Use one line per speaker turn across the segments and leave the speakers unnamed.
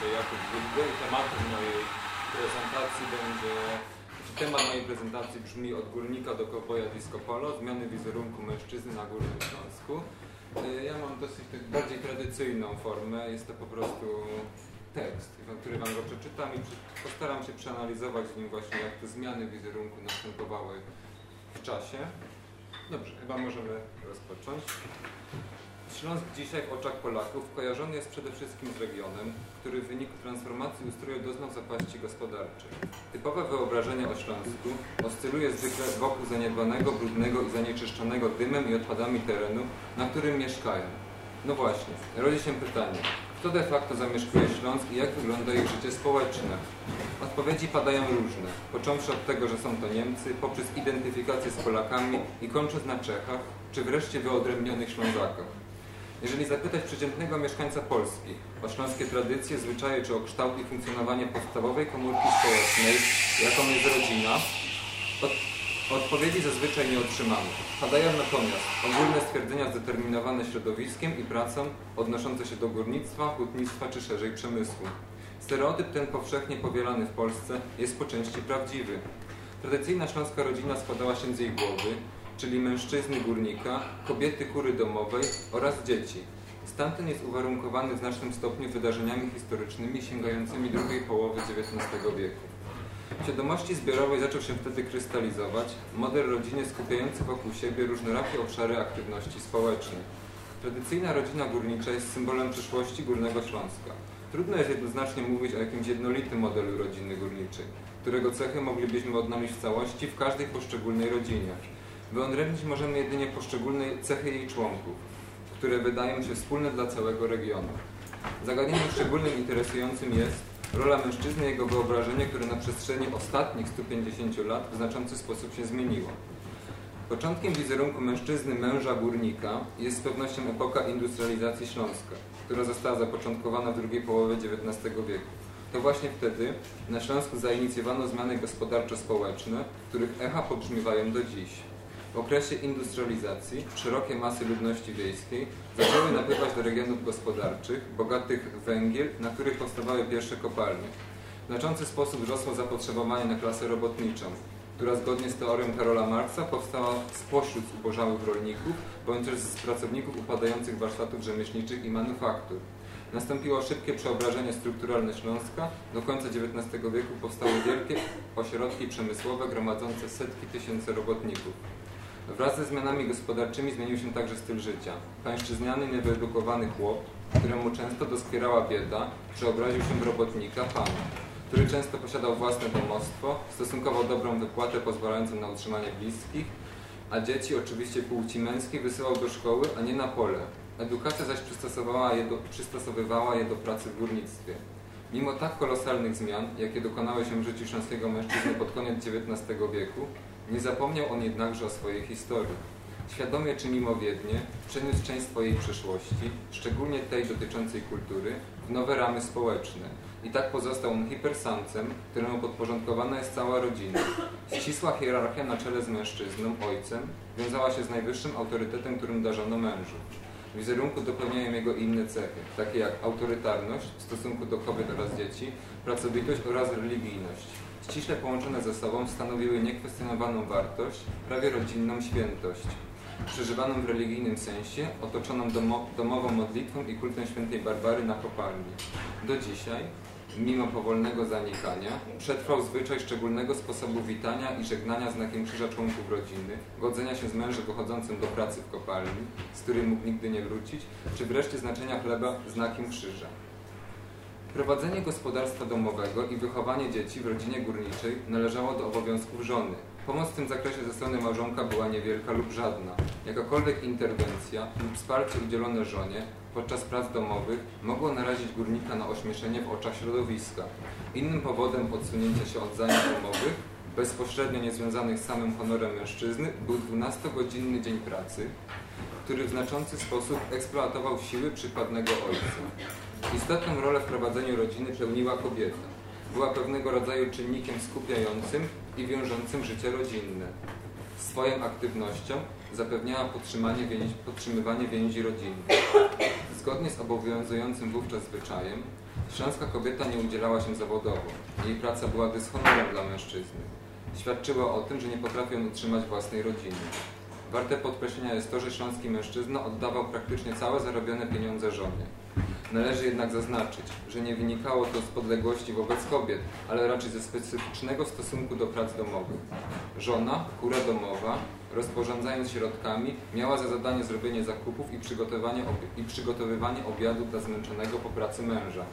dzisiaj Jakub tematem mojej prezentacji będzie Temat mojej prezentacji brzmi od górnika do koboja disco polo, zmiany wizerunku mężczyzny na Górnym Śląsku. Y, ja mam dosyć tak bardziej tradycyjną formę, jest to po prostu tekst, który Wam go przeczytam i postaram się przeanalizować w nim właśnie, jak te zmiany wizerunku następowały w czasie. Dobrze, chyba możemy rozpocząć. Śląsk dzisiaj w oczach Polaków kojarzony jest przede wszystkim z regionem, który w wyniku transformacji ustroju doznał zapaści gospodarczej. Typowe wyobrażenie o Śląsku oscyluje zwykle wokół zaniedbanego, brudnego i zanieczyszczonego dymem i odpadami terenu, na którym mieszkają. No właśnie, rodzi się pytanie, kto de facto zamieszkuje Śląsk i jak wygląda ich życie społeczne? Odpowiedzi padają różne, począwszy od tego, że są to Niemcy, poprzez identyfikację z Polakami i kończąc na Czechach, czy wreszcie wyodrębnionych Ślązakach. Jeżeli zapytać przeciętnego mieszkańca Polski o śląskie tradycje, zwyczaje czy o kształt i funkcjonowanie podstawowej komórki społecznej, jaką jest rodzina, od, odpowiedzi zazwyczaj nie otrzymamy. Padają natomiast ogólne stwierdzenia zdeterminowane środowiskiem i pracą odnoszące się do górnictwa, hutnictwa czy szerzej przemysłu. Stereotyp ten powszechnie powielany w Polsce jest po części prawdziwy. Tradycyjna śląska rodzina składała się z jej głowy, czyli mężczyzny górnika, kobiety kury domowej oraz dzieci. Stan ten jest uwarunkowany w znacznym stopniu wydarzeniami historycznymi sięgającymi drugiej połowy XIX wieku. W świadomości zbiorowej zaczął się wtedy krystalizować model rodziny skupiający wokół siebie różnorakie obszary aktywności społecznej. Tradycyjna rodzina górnicza jest symbolem przyszłości Górnego Śląska. Trudno jest jednoznacznie mówić o jakimś jednolitym modelu rodziny górniczej, którego cechy moglibyśmy odnaleźć w całości w każdej poszczególnej rodzinie. Wyodrębnić możemy jedynie poszczególne cechy jej członków, które wydają się wspólne dla całego regionu. Zagadnieniem szczególnym interesującym jest rola mężczyzny i jego wyobrażenie, które na przestrzeni ostatnich 150 lat w znaczący sposób się zmieniło. Początkiem wizerunku mężczyzny męża górnika jest z pewnością epoka industrializacji Śląska, która została zapoczątkowana w drugiej połowie XIX wieku. To właśnie wtedy na Śląsku zainicjowano zmiany gospodarczo-społeczne, których echa pobrzmiewają do dziś. W okresie industrializacji szerokie masy ludności wiejskiej zaczęły napływać do regionów gospodarczych, bogatych w węgiel, na których powstawały pierwsze kopalnie. W znaczący sposób wzrosło zapotrzebowanie na klasę robotniczą, która zgodnie z teorią Karola Marksa powstała spośród ubożałych rolników, bądź też z pracowników upadających warsztatów rzemieślniczych i manufaktur. Nastąpiło szybkie przeobrażenie strukturalne Śląska. Do końca XIX wieku powstały wielkie ośrodki przemysłowe gromadzące setki tysięcy robotników. Wraz ze zmianami gospodarczymi zmienił się także styl życia. Pańszczyzniany, niewyedukowany chłop, któremu często doskwierała bieda, przeobraził się w robotnika, pana, który często posiadał własne domostwo, stosunkowo dobrą wypłatę pozwalającą na utrzymanie bliskich, a dzieci, oczywiście płci męskiej, wysyłał do szkoły, a nie na pole. Edukacja zaś przystosowała je do, przystosowywała je do pracy w górnictwie. Mimo tak kolosalnych zmian, jakie dokonały się w życiu śląskiego mężczyzny pod koniec XIX wieku, nie zapomniał on jednakże o swojej historii. Świadomie czy mimowiednie przeniósł część swojej przeszłości, szczególnie tej dotyczącej kultury, w nowe ramy społeczne. I tak pozostał on hipersamcem, któremu podporządkowana jest cała rodzina. Ścisła hierarchia na czele z mężczyzną, ojcem, wiązała się z najwyższym autorytetem, którym darzono mężu. W wizerunku dopełniają jego inne cechy, takie jak autorytarność w stosunku do kobiet oraz dzieci, pracowitość oraz religijność ściśle połączone ze sobą stanowiły niekwestionowaną wartość, prawie rodzinną świętość, przeżywaną w religijnym sensie, otoczoną domo domową modlitwą i kultem świętej Barbary na kopalni. Do dzisiaj, mimo powolnego zanikania, przetrwał zwyczaj szczególnego sposobu witania i żegnania znakiem krzyża członków rodziny, godzenia się z mężem wychodzącym do pracy w kopalni, z którym mógł nigdy nie wrócić, czy wreszcie znaczenia chleba znakiem krzyża. Prowadzenie gospodarstwa domowego i wychowanie dzieci w rodzinie górniczej należało do obowiązków żony. Pomoc w tym zakresie ze strony małżonka była niewielka lub żadna. Jakakolwiek interwencja lub wsparcie udzielone żonie podczas prac domowych mogło narazić górnika na ośmieszenie w oczach środowiska. Innym powodem odsunięcia się od zajęć domowych, bezpośrednio niezwiązanych z samym honorem mężczyzny, był 12-godzinny dzień pracy, który w znaczący sposób eksploatował siły przypadnego ojca. Istotną rolę w prowadzeniu rodziny pełniła kobieta. Była pewnego rodzaju czynnikiem skupiającym i wiążącym życie rodzinne. Swoją aktywnością zapewniała więzi, podtrzymywanie więzi rodzinnych. Zgodnie z obowiązującym wówczas zwyczajem, śląska kobieta nie udzielała się zawodowo. Jej praca była dyshonorem dla mężczyzny. Świadczyła o tym, że nie potrafi on utrzymać własnej rodziny. Warte podkreślenia jest to, że śląski mężczyzna oddawał praktycznie całe zarobione pieniądze żonie. Należy jednak zaznaczyć, że nie wynikało to z podległości wobec kobiet, ale raczej ze specyficznego stosunku do prac domowych. Żona, kura domowa, rozporządzając środkami, miała za zadanie zrobienie zakupów i i przygotowywanie obiadu dla zmęczonego po pracy męża.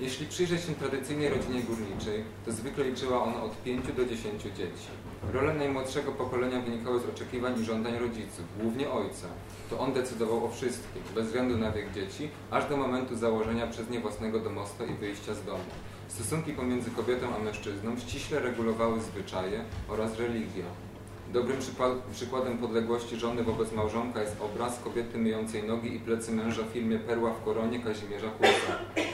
Jeśli przyjrzeć się tradycyjnej rodzinie górniczej, to zwykle liczyła ona od 5 do 10 dzieci. Role najmłodszego pokolenia wynikały z oczekiwań i żądań rodziców, głównie ojca. To on decydował o wszystkim, bez względu na wiek dzieci, aż do momentu założenia przez nie własnego domostwa i wyjścia z domu. Stosunki pomiędzy kobietą a mężczyzną ściśle regulowały zwyczaje oraz religia. Dobrym przykładem podległości żony wobec małżonka jest obraz kobiety myjącej nogi i plecy męża w filmie Perła w koronie Kazimierza Kłusa.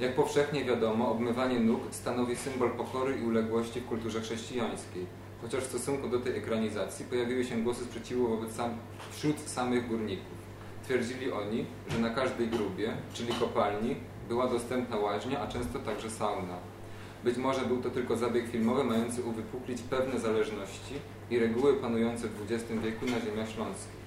Jak powszechnie wiadomo, obmywanie nóg stanowi symbol pokory i uległości w kulturze chrześcijańskiej. Chociaż w stosunku do tej ekranizacji pojawiły się głosy sprzeciwu wobec sam, wśród samych górników. Twierdzili oni, że na każdej grubie, czyli kopalni, była dostępna łaźnia, a często także sauna. Być może był to tylko zabieg filmowy mający uwypuklić pewne zależności i reguły panujące w XX wieku na ziemiach śląskich.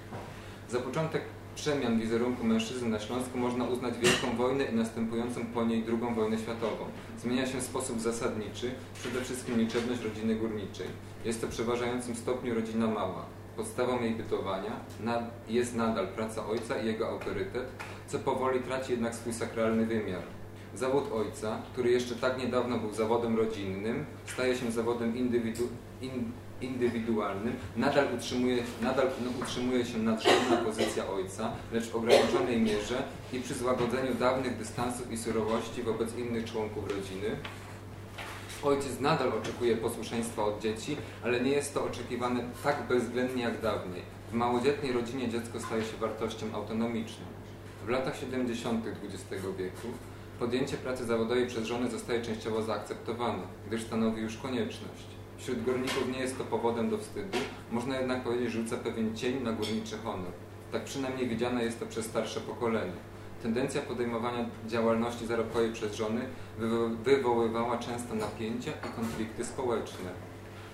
Za początek przemian wizerunku mężczyzn na Śląsku można uznać Wielką Wojnę i następującą po niej II wojnę światową. Zmienia się sposób zasadniczy, przede wszystkim liczebność rodziny górniczej. Jest to w przeważającym stopniu rodzina mała. Podstawą jej bytowania jest nadal praca ojca i jego autorytet, co powoli traci jednak swój sakralny wymiar. Zawód ojca, który jeszcze tak niedawno był zawodem rodzinnym, staje się zawodem indywidu, in, indywidualnym, nadal utrzymuje, nadal no, utrzymuje się nadrzędna pozycja ojca, lecz w ograniczonej mierze i przy złagodzeniu dawnych dystansów i surowości wobec innych członków rodziny. Ojciec nadal oczekuje posłuszeństwa od dzieci, ale nie jest to oczekiwane tak bezwzględnie jak dawniej. W małodzietnej rodzinie dziecko staje się wartością autonomiczną. W latach 70. XX wieku podjęcie pracy zawodowej przez żonę zostaje częściowo zaakceptowane, gdyż stanowi już konieczność. Wśród górników nie jest to powodem do wstydu, można jednak powiedzieć, że rzuca pewien cień na górniczy honor. Tak przynajmniej widziane jest to przez starsze pokolenie. Tendencja podejmowania działalności zarobkowej przez żony wywoływała często napięcia i konflikty społeczne.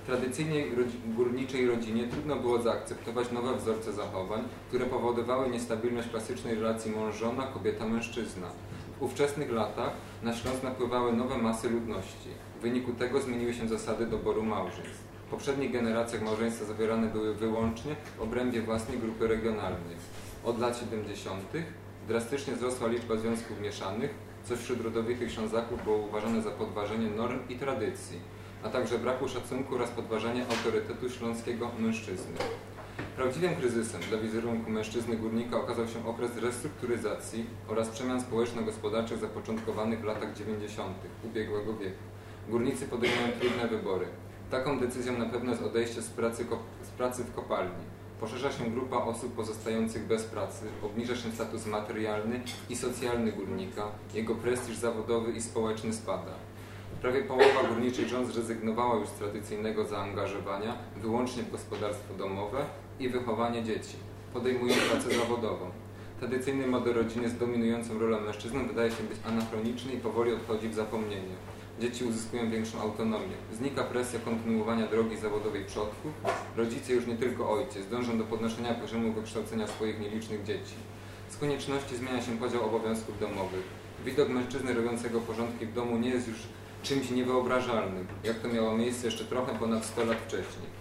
Tradycyjnej górniczej rodzinie trudno było zaakceptować nowe wzorce zachowań, które powodowały niestabilność klasycznej relacji mąż-żona, kobieta-mężczyzna. W ówczesnych latach na Śląsk napływały nowe masy ludności. W wyniku tego zmieniły się zasady doboru małżeństw. W poprzednich generacjach małżeństwa zawierane były wyłącznie w obrębie własnej grupy regionalnej. Od lat 70. drastycznie wzrosła liczba związków mieszanych, co wśród rodowitych Ślązaków było uważane za podważenie norm i tradycji, a także braku szacunku oraz podważenie autorytetu śląskiego mężczyzny. Prawdziwym kryzysem dla wizerunku mężczyzny górnika okazał się okres restrukturyzacji oraz przemian społeczno-gospodarczych zapoczątkowanych w latach 90. ubiegłego wieku. Górnicy podejmują trudne wybory. Taką decyzją na pewno jest odejście z pracy, z pracy w kopalni. Poszerza się grupa osób pozostających bez pracy, obniża się status materialny i socjalny górnika, jego prestiż zawodowy i społeczny spada. Prawie połowa górniczych żon zrezygnowała już z tradycyjnego zaangażowania wyłącznie w gospodarstwo domowe i wychowanie dzieci. Podejmują pracę zawodową. Tradycyjny model rodziny z dominującą rolą mężczyzną wydaje się być anachroniczny i powoli odchodzi w zapomnienie. Dzieci uzyskują większą autonomię. Znika presja kontynuowania drogi zawodowej przodków. Rodzice, już nie tylko ojciec, dążą do podnoszenia poziomu wykształcenia swoich nielicznych dzieci. Z konieczności zmienia się podział obowiązków domowych. Widok mężczyzny robiącego porządki w domu nie jest już czymś niewyobrażalnym, jak to miało miejsce jeszcze trochę ponad 100 lat wcześniej.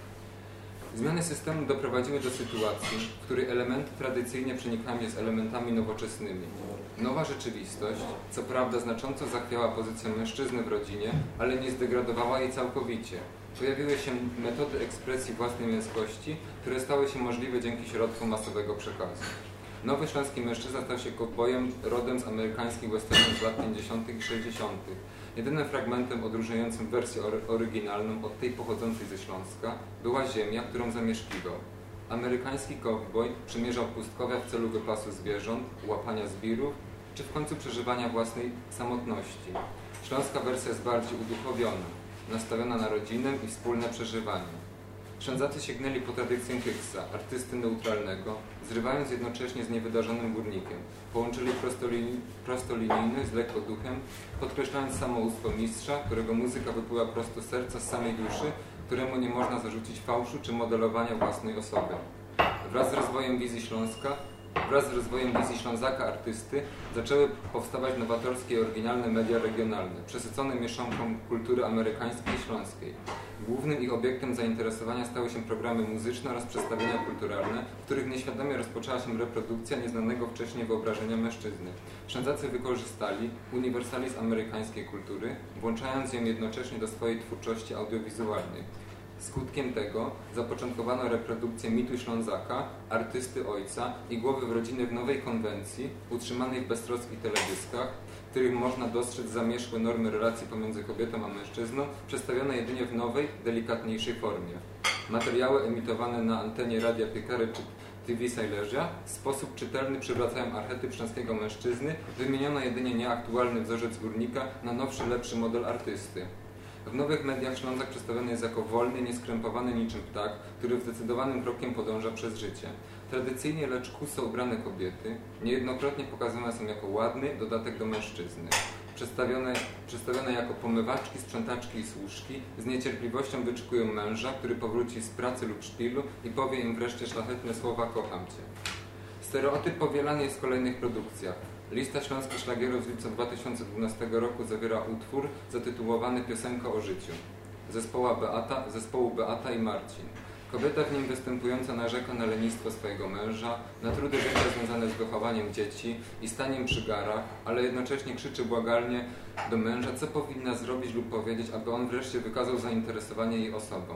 Zmiany systemu doprowadziły do sytuacji, w której elementy tradycyjnie przenikają się z elementami nowoczesnymi. Nowa rzeczywistość, co prawda znacząco zachwiała pozycję mężczyzny w rodzinie, ale nie zdegradowała jej całkowicie. Pojawiły się metody ekspresji własnej męskości, które stały się możliwe dzięki środkom masowego przekazu. Nowy śląski mężczyzna stał się kowbojem rodem z amerykańskich westernów z lat 50. i 60. Jedynym fragmentem odróżniającym wersję oryginalną od tej pochodzącej ze Śląska była ziemia, którą zamieszkiwał. Amerykański cowboy przemierzał pustkowia w celu wypasu zwierząt, łapania zbirów, czy w końcu przeżywania własnej samotności. Śląska wersja jest bardziej uduchowiona, nastawiona na rodzinę i wspólne przeżywanie. Ślązacy sięgnęli po tradycję Hicksa, artysty neutralnego, zrywając jednocześnie z niewydarzonym górnikiem. Połączyli prostolini, prostolinijność z lekkoduchem, podkreślając samoustwo mistrza, którego muzyka wypływa prosto z serca, z samej duszy, któremu nie można zarzucić fałszu czy modelowania własnej osoby. Wraz z rozwojem wizji Śląska Wraz z rozwojem wizji Ślązaka artysty zaczęły powstawać nowatorskie i oryginalne media regionalne, przesycone mieszanką kultury amerykańskiej i śląskiej. Głównym ich obiektem zainteresowania stały się programy muzyczne oraz przedstawienia kulturalne, w których nieświadomie rozpoczęła się reprodukcja nieznanego wcześniej wyobrażenia mężczyzny. Ślązacy wykorzystali uniwersalizm amerykańskiej kultury, włączając ją jednocześnie do swojej twórczości audiowizualnej. Skutkiem tego zapoczątkowano reprodukcję mitu Ślązaka, artysty ojca i głowy w rodziny w nowej konwencji, utrzymanej w beztroskich teledyskach, w których można dostrzec zamieszłe normy relacji pomiędzy kobietą a mężczyzną, przedstawione jedynie w nowej, delikatniejszej formie. Materiały emitowane na antenie Radia Piekary czy TV Silesia w sposób czytelny przywracają archetyp śląskiego mężczyzny, wymieniono jedynie nieaktualny wzorzec górnika na nowszy, lepszy model artysty. W nowych mediach Ślązak przedstawiony jest jako wolny, nieskrępowany niczym ptak, który zdecydowanym krokiem podąża przez życie. Tradycyjnie, lecz kuso ubrane kobiety niejednokrotnie pokazane są jako ładny dodatek do mężczyzny. Przedstawione, przedstawione jako pomywaczki, sprzątaczki i służki, z niecierpliwością wyczekują męża, który powróci z pracy lub szpilu i powie im wreszcie szlachetne słowa kocham cię. Stereotyp powielany jest w kolejnych produkcjach. Lista śląskich szlagierów z lipca 2012 roku zawiera utwór zatytułowany Piosenka o życiu zespołu Beata, zespołu Beata i Marcin. Kobieta w nim występująca narzeka na lenistwo swojego męża, na trudy życia związane z wychowaniem dzieci i staniem przy garach, ale jednocześnie krzyczy błagalnie do męża, co powinna zrobić lub powiedzieć, aby on wreszcie wykazał zainteresowanie jej osobą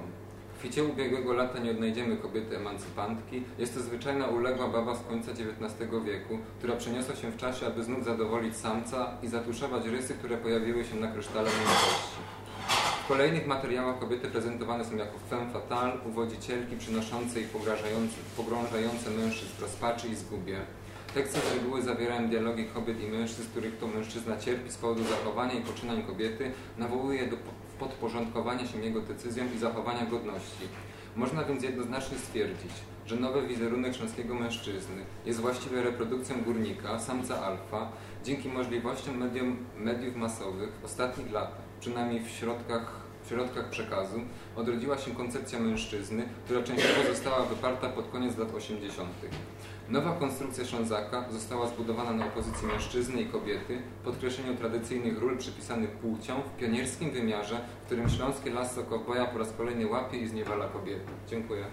kwicie ubiegłego lata nie odnajdziemy kobiety emancypantki. Jest to zwyczajna uległa baba z końca XIX wieku, która przeniosła się w czasie, aby znów zadowolić samca i zatuszować rysy, które pojawiły się na krysztale młodości. W kolejnych materiałach kobiety prezentowane są jako femme fatale, uwodzicielki przynoszące i pogrążające mężczyzn w rozpaczy i zgubie. Teksty z reguły zawierają dialogi kobiet i mężczyzn, których to mężczyzna cierpi z powodu zachowania i poczynań kobiety, nawołuje do podporządkowania się jego decyzjom i zachowania godności. Można więc jednoznacznie stwierdzić, że nowy wizerunek śląskiego mężczyzny jest właściwie reprodukcją górnika, samca alfa, dzięki możliwościom medium, mediów masowych w ostatnich latach, przynajmniej w środkach, w środkach przekazu, odrodziła się koncepcja mężczyzny, która częściowo została wyparta pod koniec lat 80. Nowa konstrukcja Ślązaka została zbudowana na opozycji mężczyzny i kobiety, podkreśleniu tradycyjnych ról przypisanych płciom w pionierskim wymiarze, w którym śląskie lasso kowboja po raz kolejny łapie i zniewala kobiety. Dziękuję.